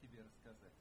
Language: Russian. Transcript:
тебе рассказать?